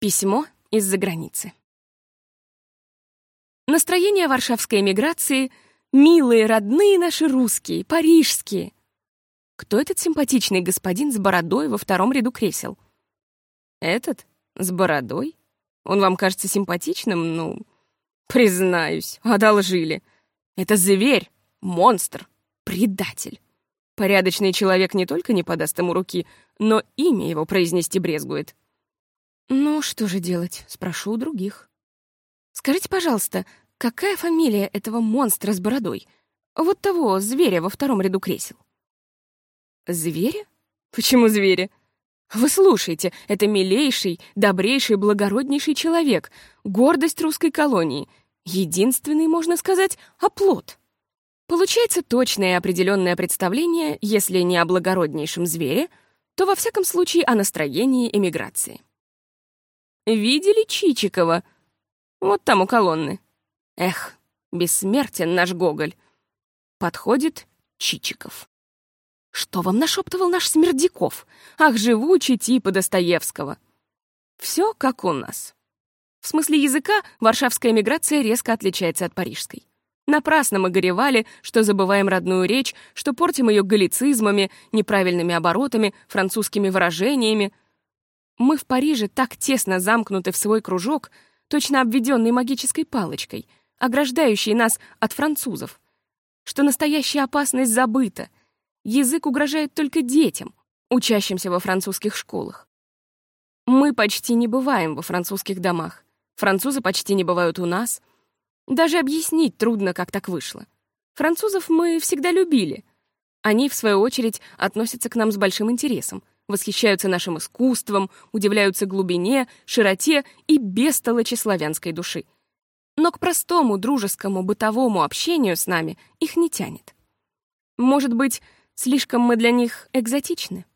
Письмо из-за границы. Настроение варшавской эмиграции «Милые, родные наши русские, парижские». Кто этот симпатичный господин с бородой во втором ряду кресел? Этот? С бородой? Он вам кажется симпатичным? Ну, признаюсь, одолжили. Это зверь, монстр, предатель. Порядочный человек не только не подаст ему руки, но имя его произнести брезгует. «Ну, что же делать?» — спрошу у других. «Скажите, пожалуйста, какая фамилия этого монстра с бородой? Вот того зверя во втором ряду кресел». «Зверя? Почему зверя?» «Вы слушайте, это милейший, добрейший, благороднейший человек, гордость русской колонии, единственный, можно сказать, оплот». Получается точное и определенное представление, если не о благороднейшем звере, то во всяком случае о настроении эмиграции. Видели Чичикова? Вот там у колонны. Эх, бессмертен наш Гоголь. Подходит Чичиков. Что вам нашептывал наш Смердяков? Ах, живучий типа Достоевского. Все как у нас. В смысле языка варшавская эмиграция резко отличается от парижской. Напрасно мы горевали, что забываем родную речь, что портим ее галлицизмами, неправильными оборотами, французскими выражениями, мы в Париже так тесно замкнуты в свой кружок, точно обведенный магической палочкой, ограждающей нас от французов, что настоящая опасность забыта. Язык угрожает только детям, учащимся во французских школах. Мы почти не бываем во французских домах. Французы почти не бывают у нас. Даже объяснить трудно, как так вышло. Французов мы всегда любили. Они, в свою очередь, относятся к нам с большим интересом — восхищаются нашим искусством, удивляются глубине, широте и бестолочи славянской души. Но к простому, дружескому, бытовому общению с нами их не тянет. Может быть, слишком мы для них экзотичны?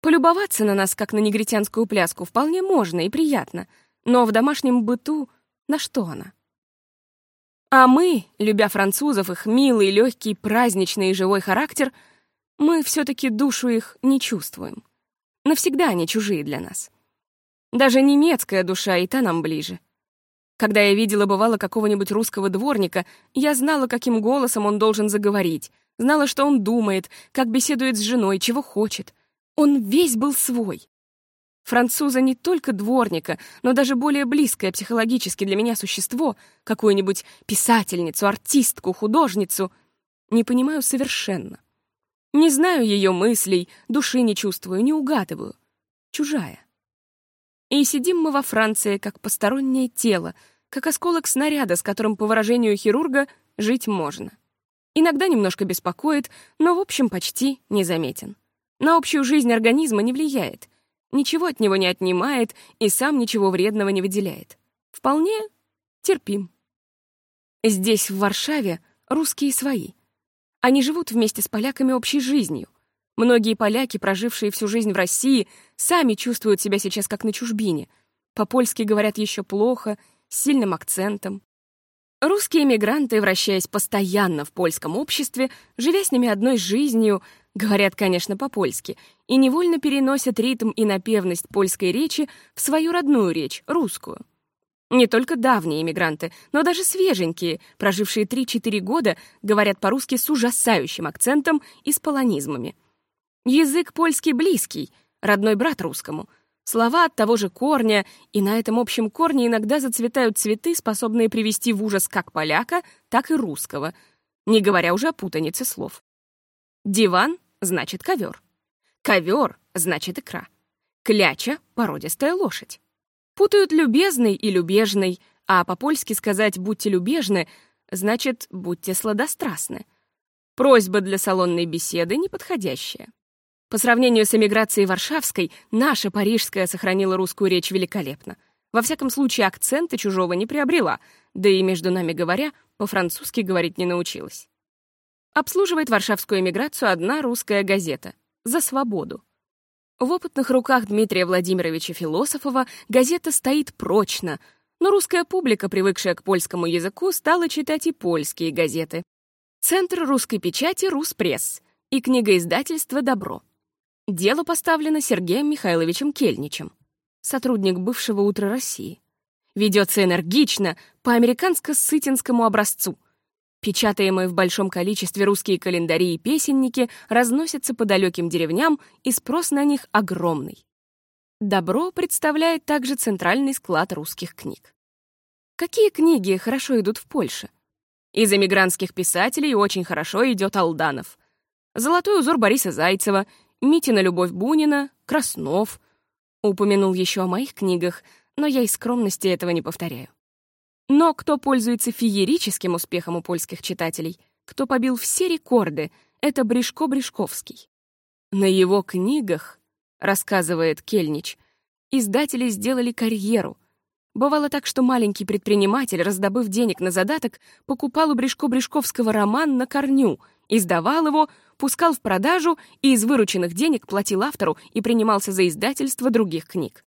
Полюбоваться на нас, как на негритянскую пляску, вполне можно и приятно, но в домашнем быту на что она? А мы, любя французов, их милый, легкий, праздничный и живой характер — мы все-таки душу их не чувствуем. Навсегда они чужие для нас. Даже немецкая душа и та нам ближе. Когда я видела, бывало, какого-нибудь русского дворника, я знала, каким голосом он должен заговорить, знала, что он думает, как беседует с женой, чего хочет. Он весь был свой. Француза не только дворника, но даже более близкое психологически для меня существо, какую-нибудь писательницу, артистку, художницу, не понимаю совершенно. Не знаю ее мыслей, души не чувствую, не угадываю. Чужая. И сидим мы во Франции, как постороннее тело, как осколок снаряда, с которым, по выражению хирурга, жить можно. Иногда немножко беспокоит, но, в общем, почти незаметен. На общую жизнь организма не влияет, ничего от него не отнимает и сам ничего вредного не выделяет. Вполне терпим. Здесь, в Варшаве, русские свои — они живут вместе с поляками общей жизнью. Многие поляки, прожившие всю жизнь в России, сами чувствуют себя сейчас как на чужбине. По-польски говорят еще плохо, с сильным акцентом. Русские эмигранты, вращаясь постоянно в польском обществе, живя с ними одной жизнью, говорят, конечно, по-польски, и невольно переносят ритм и напевность польской речи в свою родную речь, русскую. Не только давние иммигранты, но даже свеженькие, прожившие 3-4 года, говорят по-русски с ужасающим акцентом и с полонизмами. Язык польский близкий, родной брат русскому. Слова от того же корня, и на этом общем корне иногда зацветают цветы, способные привести в ужас как поляка, так и русского, не говоря уже о путанице слов. Диван — значит ковер. Ковер — значит икра. Кляча — породистая лошадь. Путают любезный и любежный, а по-польски сказать «будьте любежны» значит «будьте сладострастны». Просьба для салонной беседы неподходящая. По сравнению с эмиграцией варшавской, наша парижская сохранила русскую речь великолепно. Во всяком случае, акцента чужого не приобрела, да и, между нами говоря, по-французски говорить не научилась. Обслуживает варшавскую эмиграцию одна русская газета «За свободу». В опытных руках Дмитрия Владимировича Философова газета стоит прочно, но русская публика, привыкшая к польскому языку, стала читать и польские газеты. Центр русской печати «Руспресс» и книгоиздательство «Добро». Дело поставлено Сергеем Михайловичем Кельничем. сотрудник бывшего «Утра России». Ведется энергично, по американско-сытинскому образцу. Печатаемые в большом количестве русские календари и песенники разносятся по далеким деревням, и спрос на них огромный. Добро представляет также центральный склад русских книг. Какие книги хорошо идут в Польше? Из эмигрантских писателей очень хорошо идет Алданов. «Золотой узор» Бориса Зайцева, Митина «Любовь Бунина», Краснов. Упомянул еще о моих книгах, но я из скромности этого не повторяю. Но кто пользуется феерическим успехом у польских читателей, кто побил все рекорды, это Бришко-Бришковский. На его книгах, рассказывает Кельнич, издатели сделали карьеру — Бывало так, что маленький предприниматель, раздобыв денег на задаток, покупал у Бришко-Бришковского роман на корню, издавал его, пускал в продажу и из вырученных денег платил автору и принимался за издательство других книг.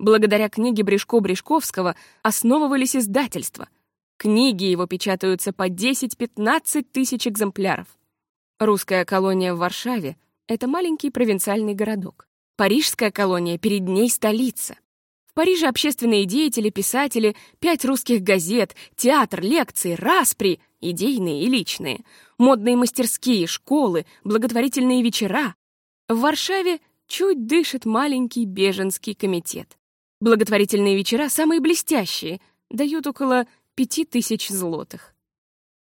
Благодаря книге Бришко-Бришковского основывались издательства. Книги его печатаются по 10-15 тысяч экземпляров. Русская колония в Варшаве — это маленький провинциальный городок. Парижская колония перед ней столица. В Париже общественные деятели, писатели, пять русских газет, театр, лекции, распри, идейные и личные, модные мастерские, школы, благотворительные вечера. В Варшаве чуть дышит маленький беженский комитет. Благотворительные вечера самые блестящие, дают около пяти тысяч злотых.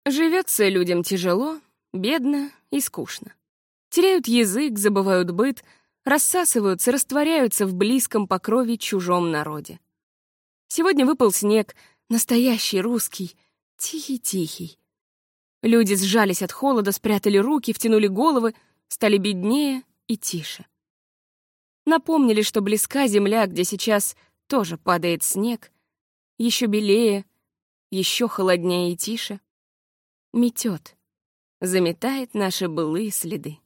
Живется людям тяжело, бедно и скучно. Теряют язык, забывают быт — рассасываются, растворяются в близком покрове чужом народе. Сегодня выпал снег, настоящий русский, тихий-тихий. Люди сжались от холода, спрятали руки, втянули головы, стали беднее и тише. Напомнили, что близка земля, где сейчас тоже падает снег, еще белее, еще холоднее и тише. Метет, заметает наши былые следы.